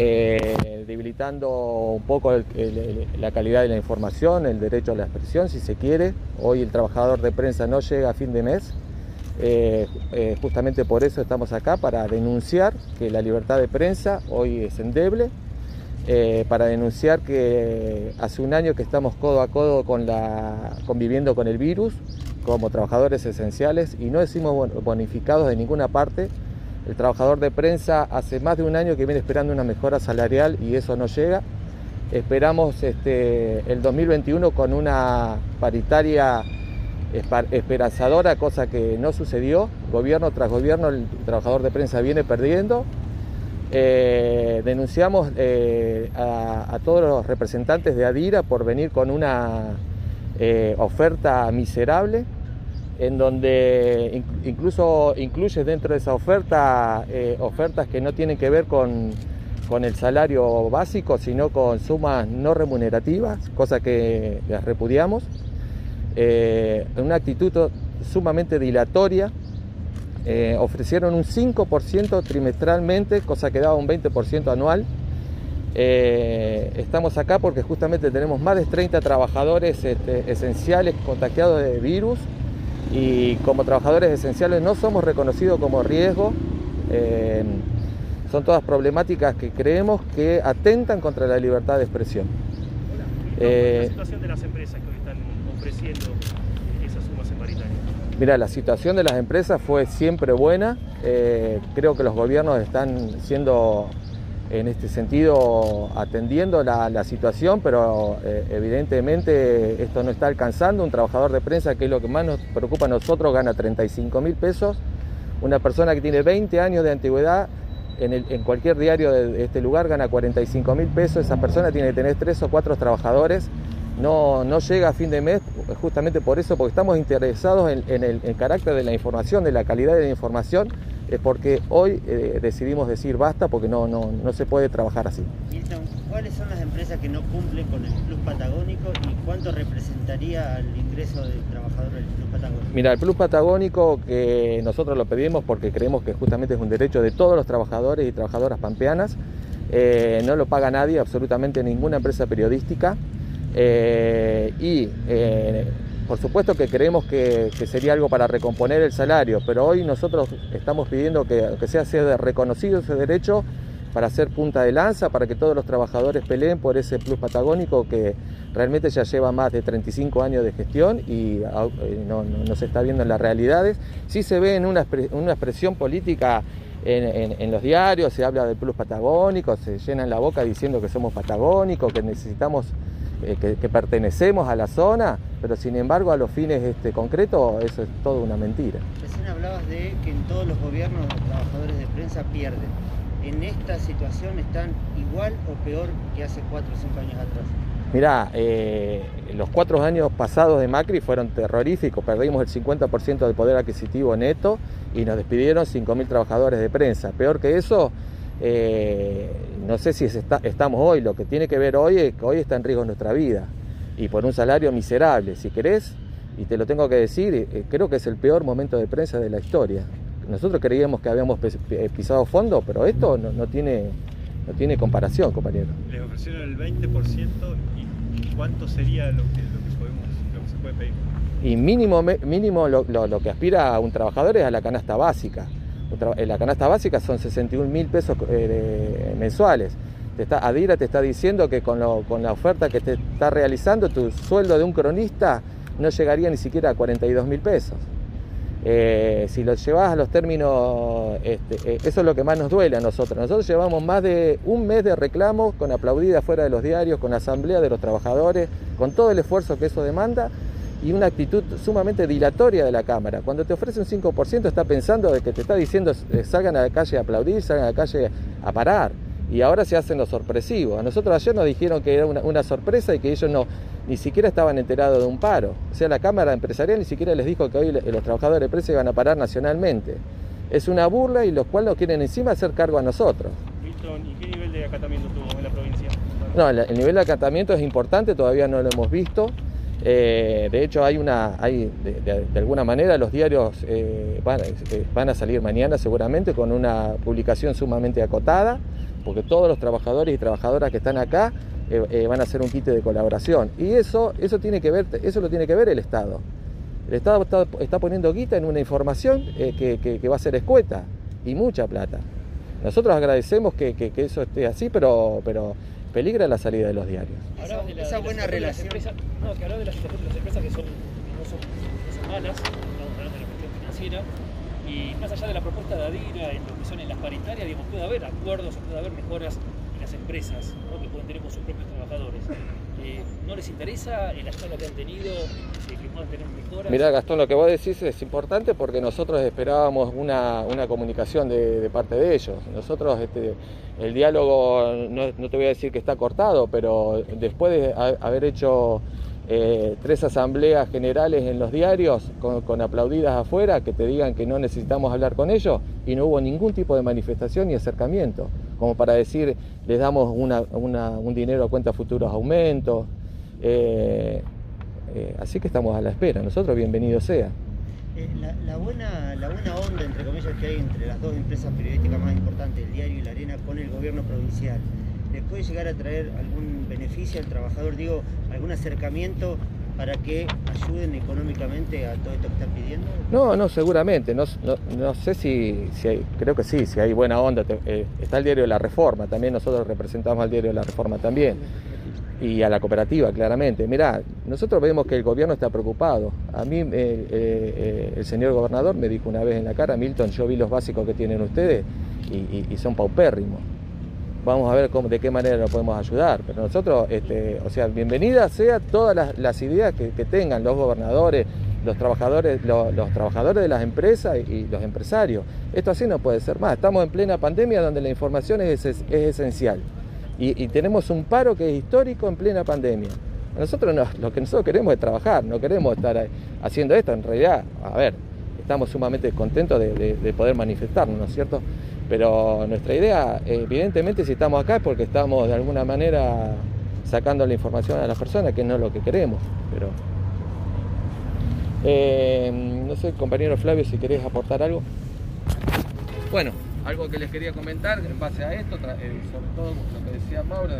eh, debilitando un poco la calidad de la información, el derecho a la expresión, si se quiere. Hoy el trabajador de prensa no llega a fin de mes. Eh, eh, justamente por eso estamos acá, para denunciar que la libertad de prensa hoy es endeble, para denunciar que hace un año que estamos codo a codo con la, conviviendo con el virus como trabajadores esenciales y no decimos bonificados de ninguna parte el trabajador de prensa hace más de un año que viene esperando una mejora salarial y eso no llega. Esperamos este, el 2021 con una paritaria esperanzadora, cosa que no sucedió. Gobierno tras gobierno el trabajador de prensa viene perdiendo. Eh, denunciamos eh, a, todos los representantes de Adira por venir con una eh, oferta miserable en donde incluso incluye dentro de esa oferta eh, ofertas que no tienen que ver con, el salario básico, sino con sumas no remunerativas, cosa que las repudiamos. Eh, una actitud sumamente dilatoria, eh, ofrecieron un 5% trimestralmente, cosa que daba un 20% anual. estamos acá porque justamente tenemos más de 30 trabajadores este, esenciales contagiados de virus y como trabajadores esenciales no somos reconocidos como riesgo. Eh, son todas problemáticas que creemos que atentan contra la libertad de expresión. ¿Cuál es la eh, situación de las empresas que hoy están ofreciendo esas sumas en paritaria? Mira, la situación de las empresas fue siempre buena. Eh, creo que los gobiernos están siendo en este sentido atendiendo la, situación, pero eh, evidentemente esto no está alcanzando. Un trabajador de prensa, que es lo que más nos preocupa a nosotros, gana 35 mil pesos. Una persona que tiene 20 años de antigüedad en, cualquier diario de este lugar gana 45 mil pesos. Esa persona tiene que tener tres o cuatro trabajadores. No, no llega a fin de mes justamente por eso, porque estamos interesados en, el carácter de la información, de la calidad de la información es porque hoy eh, decidimos decir basta porque no, no, no se puede trabajar así. Milton, ¿cuáles son las empresas que no cumplen con el Plus Patagónico y cuánto representaría el ingreso del trabajador del Plus Patagónico? Mira, el Plus Patagónico que nosotros lo pedimos porque creemos que justamente es un derecho de todos los trabajadores y trabajadoras pampeanas, eh, no lo paga nadie, absolutamente ninguna empresa periodística. Eh, y por supuesto que creemos que, sería algo para recomponer el salario, pero hoy nosotros estamos pidiendo que, sea, sea reconocido ese derecho para hacer punta de lanza, para que todos los trabajadores peleen por ese plus patagónico que realmente ya lleva más de 35 años de gestión y eh, no, se está viendo en las realidades. Sí se ve en una, expresión política en, los diarios, se habla del plus patagónico, se llenan la boca diciendo que somos patagónicos, que necesitamos eh, que, pertenecemos a la zona, pero sin embargo a los fines este, concretos eso es todo una mentira. Recién hablabas de que en todos los gobiernos los trabajadores de prensa pierden. ¿En esta situación están igual o peor que hace cuatro o cinco años atrás? Mirá, eh, los cuatro años pasados de Macri fueron terroríficos, perdimos el 50% del poder adquisitivo neto y nos despidieron 5.000 trabajadores de prensa. Peor que eso, eh, no sé si estamos hoy, lo que tiene que ver hoy es que hoy está en riesgo nuestra vida y por un salario miserable, si querés, y te lo tengo que decir, eh, creo que es el peor momento de prensa de la historia. Nosotros creíamos que habíamos pisado fondo, pero esto no, tiene, no tiene comparación, compañero. Les ofrecieron el 20% y ¿cuánto sería lo que, podemos, lo que se puede pedir? Y mínimo, mínimo lo, lo que aspira a un trabajador es a la canasta básica la canasta básica son 61 mil pesos eh, mensuales. Te está, Adira te está diciendo que con, la oferta que te está realizando, tu sueldo de un cronista no llegaría ni siquiera a 42 mil pesos. Eh, si lo llevas a los términos, este, eh, eso es lo que más nos duele a nosotros. Nosotros llevamos más de un mes de reclamos con aplaudida fuera de los diarios, con asamblea de los trabajadores, con todo el esfuerzo que eso demanda y una actitud sumamente dilatoria de la Cámara. Cuando te ofrece un 5% está pensando de que te está diciendo eh, salgan a la calle a aplaudir, salgan a la calle a parar. Y ahora se hacen los sorpresivos. A nosotros ayer nos dijeron que era una, sorpresa y que ellos no ni siquiera estaban enterados de un paro. O sea, la Cámara Empresarial ni siquiera les dijo que hoy los trabajadores de prensa iban a parar nacionalmente. Es una burla y los cuales nos quieren encima hacer cargo a nosotros. ¿y qué nivel de acatamiento tuvo en la provincia? No, el nivel de acatamiento es importante, todavía no lo hemos visto. Eh, de hecho, hay una, hay, de, alguna manera los diarios eh, van, eh, van, a salir mañana seguramente con una publicación sumamente acotada, porque todos los trabajadores y trabajadoras que están acá eh, eh, van a hacer un kit de colaboración. Y eso, eso, tiene que ver, eso lo tiene que ver el Estado. El Estado está, poniendo guita en una información eh, que, va a ser escueta y mucha plata. Nosotros agradecemos que, eso esté así, pero, pero peligra la salida de los diarios. esa buena relación. no, que habla de la situación de las empresas que, son, no, son, no son malas, estamos hablando de la cuestión financiera, y más allá de la propuesta de Adira en lo que son en las paritarias, digamos, puede haber acuerdos o puede haber mejoras en las empresas que pueden tener con sus propios trabajadores. Eh, ¿No les interesa la charla que han tenido, eh, que puedan tener mejoras? Mirá, Gastón, lo que vos decís es importante porque nosotros esperábamos una, una comunicación de, parte de ellos. Nosotros, este, el diálogo, no, te voy a decir que está cortado, pero después de haber hecho eh, tres asambleas generales en los diarios con, aplaudidas afuera que te digan que no necesitamos hablar con ellos y no hubo ningún tipo de manifestación ni acercamiento, como para decir les damos un dinero a cuenta futuros aumentos. Eh, eh, así que estamos a la espera, nosotros bienvenido sea. La, buena, la buena onda, entre comillas, que hay entre las dos empresas periodísticas más importantes, el diario y la arena, con el gobierno provincial, ¿les puede llegar a traer algún beneficio al trabajador? Digo, algún acercamiento para que ayuden económicamente a todo esto que están pidiendo? No, no, seguramente. No, no, sé si, si, hay, creo que sí, si hay buena onda. Eh, está el diario de la Reforma, también nosotros representamos al diario de la Reforma también. Y a la cooperativa, claramente. Mirá, nosotros vemos que el gobierno está preocupado. A mí eh, eh, el señor gobernador me dijo una vez en la cara, Milton, yo vi los básicos que tienen ustedes y son paupérrimos vamos a ver cómo, de qué manera lo podemos ayudar. Pero nosotros, este, o sea, bienvenidas sea todas las, ideas que, tengan los gobernadores, los trabajadores, los, trabajadores de las empresas y, los empresarios. Esto así no puede ser más. Estamos en plena pandemia donde la información es, esencial. Y, tenemos un paro que es histórico en plena pandemia. Nosotros lo que nosotros queremos es trabajar, no queremos estar haciendo esto. En realidad, a ver, estamos sumamente contentos de, de poder manifestarnos, ¿no es cierto? Pero nuestra idea, evidentemente, si estamos acá es porque estamos de alguna manera sacando la información a las personas, que no es lo que queremos. Pero eh, no sé, compañero Flavio, si querés aportar algo. Bueno, algo que les quería comentar en base a esto, eh, sobre todo lo que decía Mauro.